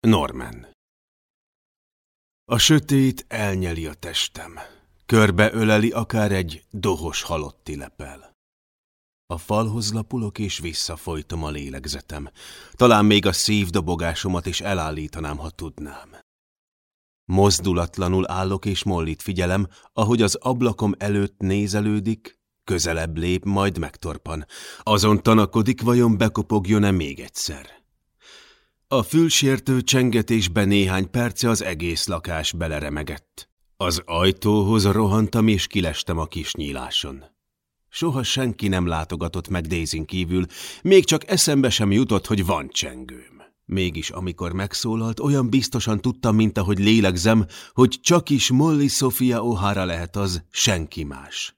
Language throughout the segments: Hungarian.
Norman A sötét elnyeli a testem. Körbe öleli akár egy dohos halotti lepel. A falhoz lapulok és visszafolytom a lélegzetem. Talán még a szívdobogásomat is elállítanám, ha tudnám. Mozdulatlanul állok és mollit figyelem, ahogy az ablakom előtt nézelődik, közelebb lép, majd megtorpan. Azon tanakodik, vajon bekopogjon-e még egyszer. A fülsértő csengetésben néhány perce az egész lakás beleremegett. Az ajtóhoz rohantam és kilestem a kis nyíláson. Soha senki nem látogatott meg Daisy kívül, még csak eszembe sem jutott, hogy van csengőm. Mégis amikor megszólalt, olyan biztosan tudtam, mint ahogy lélegzem, hogy csak is Molly Sofia O'Hara lehet az, senki más.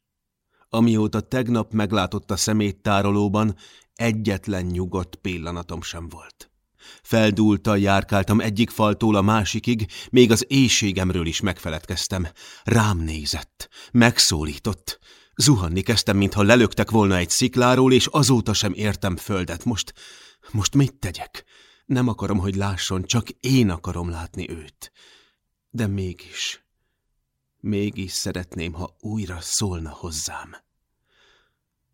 Amióta tegnap meglátott a szeméttárolóban, egyetlen nyugodt pillanatom sem volt. Feldúltal járkáltam egyik faltól a másikig, még az éjségemről is megfeledkeztem. Rám nézett, megszólított. Zuhanni kezdtem, mintha lelöktek volna egy szikláról, és azóta sem értem földet. Most, most mit tegyek? Nem akarom, hogy lásson, csak én akarom látni őt. De mégis, mégis szeretném, ha újra szólna hozzám.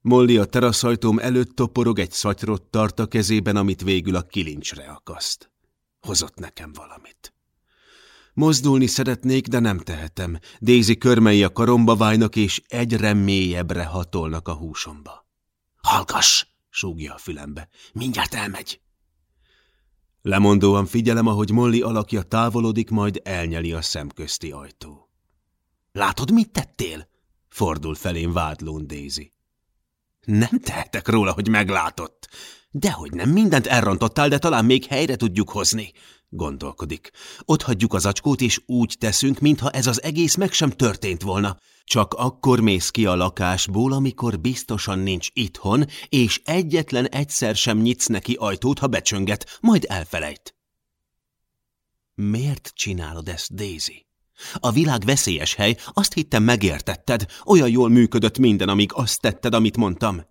Molly a teraszajtóm előtt toporog, egy szatyrot tart a kezében, amit végül a kilincsre akaszt. Hozott nekem valamit. Mozdulni szeretnék, de nem tehetem. Daisy körmei a karomba válnak, és egyre mélyebbre hatolnak a húsomba. Hallgass! súgja a fülembe. Mindjárt elmegy. Lemondóan figyelem, ahogy Molly alakja távolodik, majd elnyeli a szemközti ajtó. Látod, mit tettél? Fordul felén vádlón Daisy. Nem tehetek róla, hogy meglátott. Dehogy nem, mindent elrontottál, de talán még helyre tudjuk hozni, gondolkodik. Ott hagyjuk az acskót, és úgy teszünk, mintha ez az egész meg sem történt volna. Csak akkor mész ki a lakásból, amikor biztosan nincs itthon, és egyetlen egyszer sem nyitsz neki ajtót, ha becsönget, majd elfelejt. Miért csinálod ezt, Daisy? A világ veszélyes hely, azt hittem megértetted, olyan jól működött minden, amíg azt tetted, amit mondtam.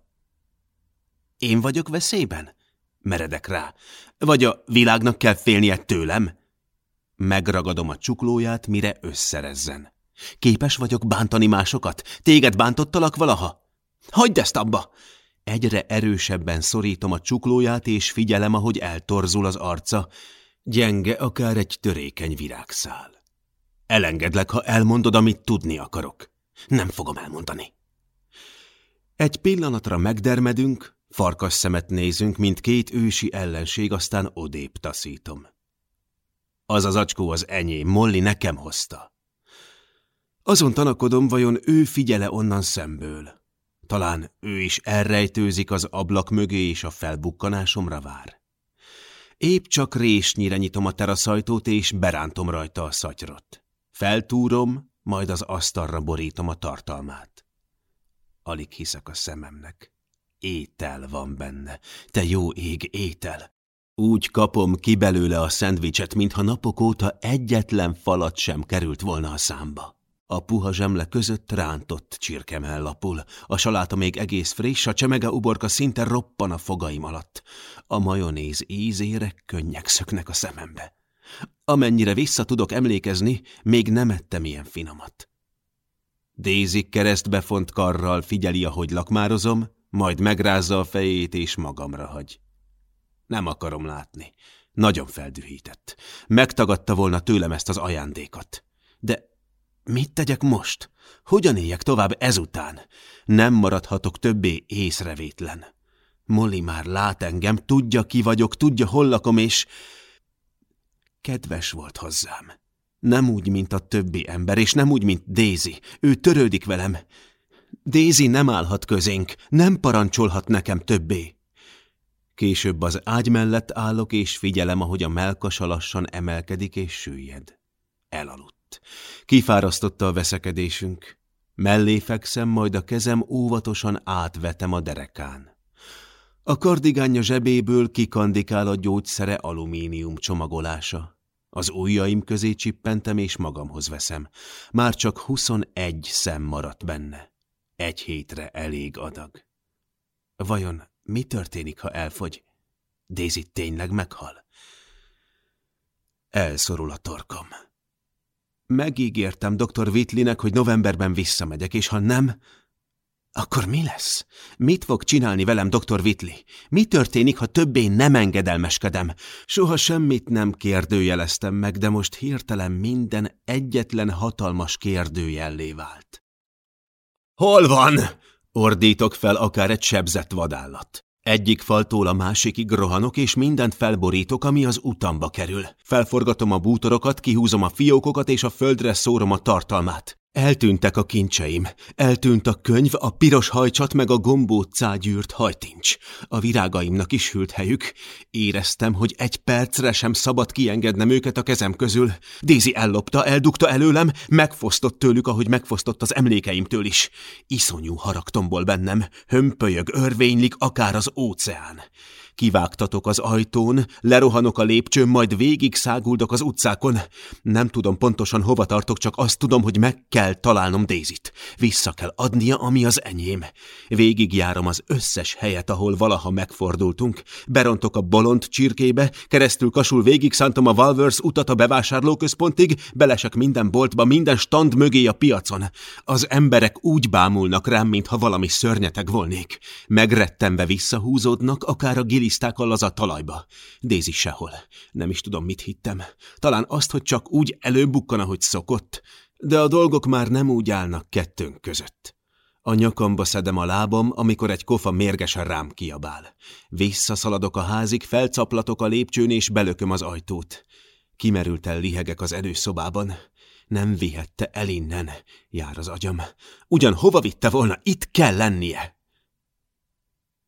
Én vagyok veszélyben? Meredek rá. Vagy a világnak kell félnie tőlem? Megragadom a csuklóját, mire összerezzen. Képes vagyok bántani másokat? Téged bántottalak valaha? Hagyd ezt abba! Egyre erősebben szorítom a csuklóját, és figyelem, ahogy eltorzul az arca. Gyenge, akár egy törékeny virágszál. Elengedlek, ha elmondod, amit tudni akarok. Nem fogom elmondani. Egy pillanatra megdermedünk, farkas szemet nézünk, mint két ősi ellenség, aztán odébb taszítom. Az az acskó az enyém, Molly nekem hozta. Azon tanakodom, vajon ő figyele onnan szemből. Talán ő is elrejtőzik az ablak mögé, és a felbukkanásomra vár. Épp csak résnyire nyitom a teraszajtót, és berántom rajta a szatyrot. Feltúrom, majd az asztalra borítom a tartalmát. Alig hiszek a szememnek. Étel van benne. Te jó ég, étel! Úgy kapom ki belőle a szendvicset, mintha napok óta egyetlen falat sem került volna a számba. A puha zsemle között rántott csirkemell lapul, a saláta még egész friss, a csemege uborka szinte roppan a fogaim alatt. A majonéz ízére könnyek szöknek a szemembe. Amennyire vissza tudok emlékezni, még nem ettem ilyen finomat. Daisy keresztbefont karral figyeli, ahogy lakmározom, majd megrázza a fejét és magamra hagy. Nem akarom látni. Nagyon feldühített. Megtagadta volna tőlem ezt az ajándékot. De mit tegyek most? Hogyan éljek tovább ezután? Nem maradhatok többé észrevétlen. Molly már lát engem, tudja ki vagyok, tudja hol lakom, és Kedves volt hozzám. Nem úgy, mint a többi ember, és nem úgy, mint Daisy. Ő törődik velem. Daisy nem állhat közénk, nem parancsolhat nekem többé. Később az ágy mellett állok, és figyelem, ahogy a melkasa lassan emelkedik és süllyed. Elaludt. Kifárasztotta a veszekedésünk. Mellé fekszem, majd a kezem óvatosan átvetem a derekán. A kardigánja zsebéből kikandikál a gyógyszere alumínium csomagolása. Az ujjaim közé csippentem és magamhoz veszem. Már csak huszonegy szem maradt benne. Egy hétre elég adag. Vajon mi történik, ha elfogy? Daisy tényleg meghal? Elszorul a torkom. Megígértem dr. Whitleynek, hogy novemberben visszamegyek, és ha nem, akkor mi lesz? Mit fog csinálni velem dr. Whitley? Mi történik, ha többé nem engedelmeskedem? Soha semmit nem kérdőjeleztem meg, de most hirtelen minden egyetlen hatalmas kérdőjellé vált. Hol van? Ordítok fel akár egy sebzett vadállat. Egyik faltól a másikig rohanok, és mindent felborítok, ami az utamba kerül. Felforgatom a bútorokat, kihúzom a fiókokat, és a földre szórom a tartalmát. Eltűntek a kincseim. Eltűnt a könyv, a piros hajcsat meg a gombóccá gyűrt hajtincs. A virágaimnak is hűlt helyük. Éreztem, hogy egy percre sem szabad kiengednem őket a kezem közül. Dézi ellopta, eldugta előlem, megfosztott tőlük, ahogy megfosztott az emlékeimtől is. Iszonyú haragtomból bennem, hömpölyög, örvénylik akár az óceán. Kivágtatok az ajtón, lerohanok a lépcsőn, majd végig száguldok az utcákon. Nem tudom pontosan hova tartok, csak azt tudom, hogy meg kell találnom Dézit. Vissza kell adnia, ami az enyém. Végigjárom az összes helyet, ahol valaha megfordultunk. Berontok a bolond csirkébe, keresztül kasul végig szántom a Valvers utat a bevásárlóközpontig, belesek minden boltba, minden stand mögé a piacon. Az emberek úgy bámulnak rám, mintha valami szörnyeteg volnék. Megrettembe visszahúzódnak, akár a gili bízták a laza talajba. Dézi sehol. Nem is tudom, mit hittem. Talán azt, hogy csak úgy előbukkan, ahogy szokott. De a dolgok már nem úgy állnak kettőnk között. A nyakamba szedem a lábam, amikor egy kofa mérgesen rám kiabál. Visszaszaladok a házig, felcaplatok a lépcsőn és belököm az ajtót. Kimerülten lihegek az előszobában. Nem vihette el innen, jár az agyam. Ugyan hova vitte volna, itt kell lennie.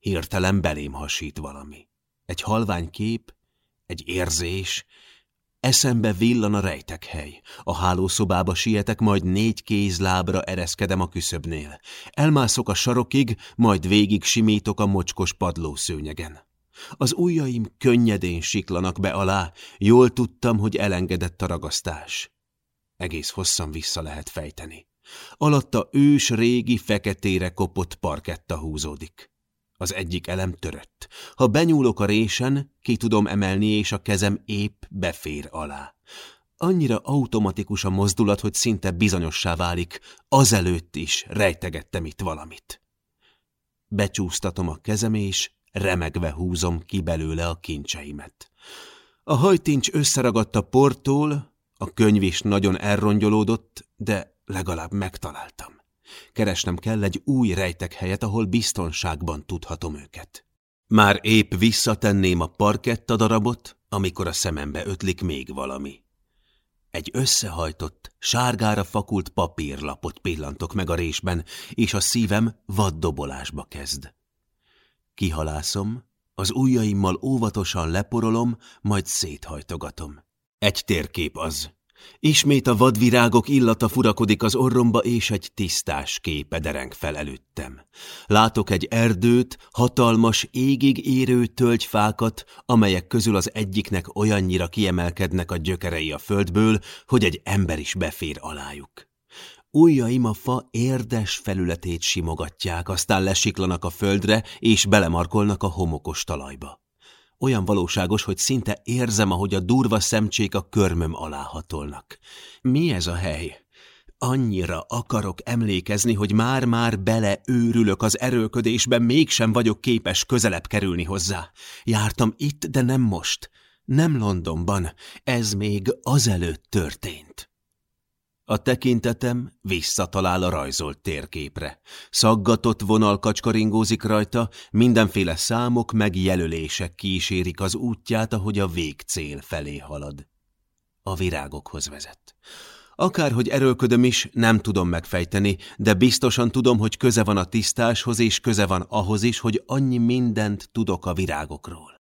Hirtelen belém hasít valami. Egy halvány kép, egy érzés, eszembe villan a rejtek hely. A hálószobába sietek, majd négy kézlábra ereszkedem a küszöbnél. Elmászok a sarokig, majd végig simítok a mocskos padlószőnyegen. Az ujjaim könnyedén siklanak be alá, jól tudtam, hogy elengedett a ragasztás. Egész hosszan vissza lehet fejteni. Alatta ős régi feketére kopott parketta húzódik. Az egyik elem törött. Ha benyúlok a résen, ki tudom emelni, és a kezem épp befér alá. Annyira automatikus a mozdulat, hogy szinte bizonyossá válik. Azelőtt is rejtegettem itt valamit. Becsúsztatom a kezem, és remegve húzom ki belőle a kincseimet. A hajtincs összeragadt a portól, a könyv is nagyon elrongyolódott, de legalább megtaláltam. Keresnem kell egy új rejtek helyet, ahol biztonságban tudhatom őket. Már épp visszatenném a parketta darabot, amikor a szemembe ötlik még valami. Egy összehajtott, sárgára fakult papírlapot pillantok meg a résben, és a szívem vaddobolásba kezd. Kihalászom, az ujjaimmal óvatosan leporolom, majd széthajtogatom. Egy térkép az, Ismét a vadvirágok illata furakodik az orromba, és egy tisztás képe dereng fel előttem. Látok egy erdőt, hatalmas, égig érő tölgyfákat, amelyek közül az egyiknek olyannyira kiemelkednek a gyökerei a földből, hogy egy ember is befér alájuk. Ujjaim a fa érdes felületét simogatják, aztán lesiklanak a földre, és belemarkolnak a homokos talajba. Olyan valóságos, hogy szinte érzem, ahogy a durva szemcsék a körmöm alá hatolnak. Mi ez a hely? Annyira akarok emlékezni, hogy már-már beleőrülök az erőködésben, mégsem vagyok képes közelebb kerülni hozzá. Jártam itt, de nem most. Nem Londonban. Ez még azelőtt történt. A tekintetem visszatalál a rajzolt térképre. Szaggatott vonal kacskaringózik rajta, mindenféle számok meg jelölések kísérik az útját, ahogy a végcél felé halad. A virágokhoz vezet. Akárhogy erőlködöm is, nem tudom megfejteni, de biztosan tudom, hogy köze van a tisztáshoz, és köze van ahhoz is, hogy annyi mindent tudok a virágokról.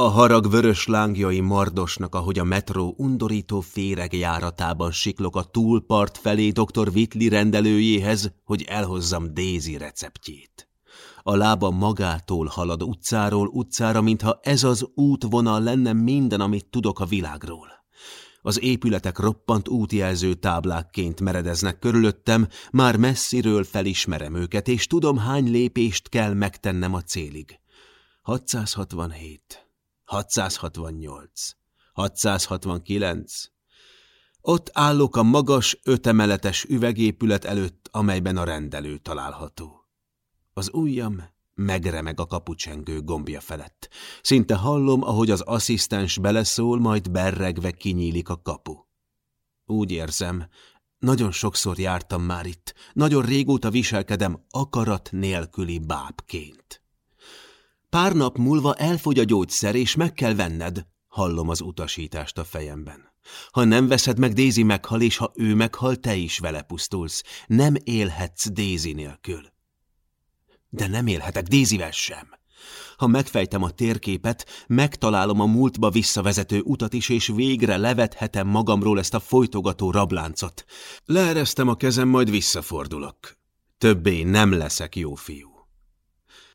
A harag vörös lángjai mardosnak, ahogy a metró undorító féreg járatában siklok a túlpart felé dr. Whitley rendelőjéhez, hogy elhozzam Daisy receptjét. A lába magától halad utcáról utcára, mintha ez az útvonal lenne minden, amit tudok a világról. Az épületek roppant útjelző táblákként meredeznek körülöttem, már messziről felismerem őket, és tudom, hány lépést kell megtennem a célig. 667 668, 669. Ott állok a magas, ötemeletes üvegépület előtt, amelyben a rendelő található. Az ujjam megremeg a kapucsengő gombja felett. Szinte hallom, ahogy az asszisztens beleszól, majd berregve kinyílik a kapu. Úgy érzem, nagyon sokszor jártam már itt, nagyon régóta viselkedem akarat nélküli bábként. Pár nap múlva elfogy a gyógyszer, és meg kell venned, hallom az utasítást a fejemben. Ha nem veszed meg, Dézi meghal, és ha ő meghal, te is vele pusztulsz. Nem élhetsz Dézi nélkül. De nem élhetek Dézivel sem. Ha megfejtem a térképet, megtalálom a múltba visszavezető utat is, és végre levethetem magamról ezt a folytogató rabláncot. Leeresztem a kezem, majd visszafordulok. Többé nem leszek jó fiú.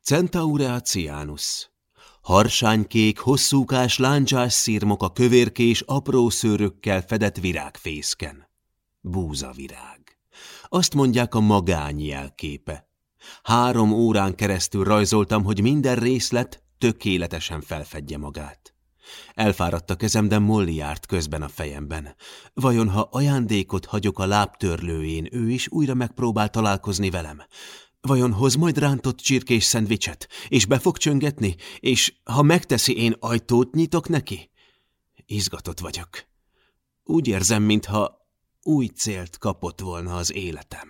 Centaurea cianus. Harsánykék, hosszúkás, láncsás szírmok a kövérkés, apró szőrökkel fedett virágfészken. Búzavirág. Azt mondják a magány jelképe. Három órán keresztül rajzoltam, hogy minden részlet tökéletesen felfedje magát. Elfáradt a kezem, de Molly járt közben a fejemben. Vajon, ha ajándékot hagyok a lábtörlőjén, ő is újra megpróbál találkozni velem? Vajon hoz majd rántott csirkés szendvicset, és be fog csöngetni, és ha megteszi, én ajtót nyitok neki? Izgatott vagyok. Úgy érzem, mintha új célt kapott volna az életem.